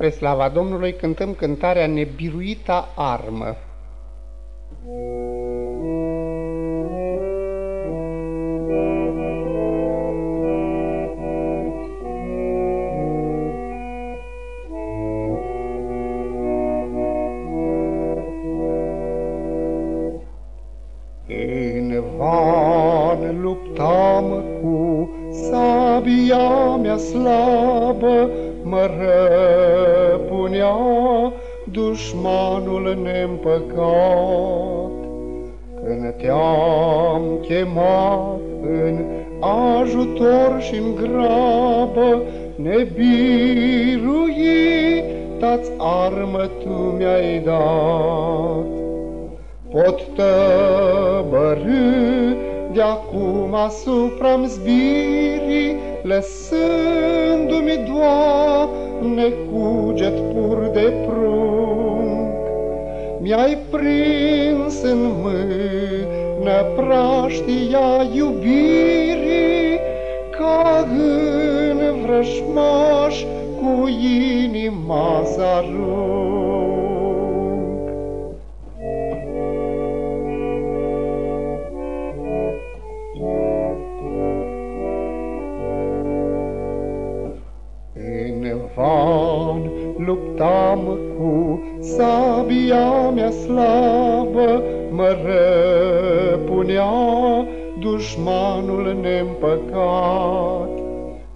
Spre slava Domnului cântăm cântarea Nebiruita armă. În van luptam cu sabia mea slabă, mă răpunea dușmanul neîmpăcat. Când te-am chemat în ajutor și în grabă, ne birui, tați armă tu mi-ai dat. Pot tăbărâ de acum asupra-mi zbirii, Lăsându-mi, Doamne, cuget pur de prunc. Mi-ai prins în mână praștia iubirii, Ca în vrășmaș cu inima zarunc. Van luptam cu sabia mea slavă, mă răpunea dușmanul neîmpăcat.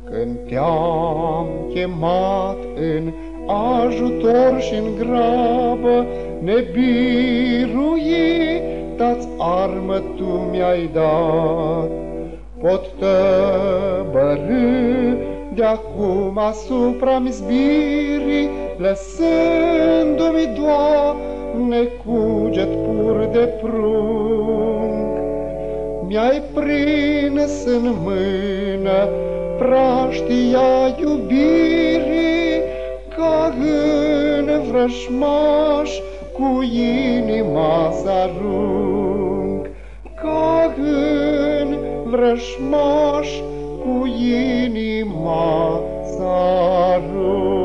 Când te-am chemat în ajutor și în grabă, ne birui, tați armă tu mi-ai dat. Pot tăbărâ de acum asupra-mi zbiri, lăsându-mi, Doamne, cuget pur de prunc. Mi-ai prins în mână praștia iubirii, ca în vrășmaș cu inima zarung, ca în vrășmaș cu inima țară.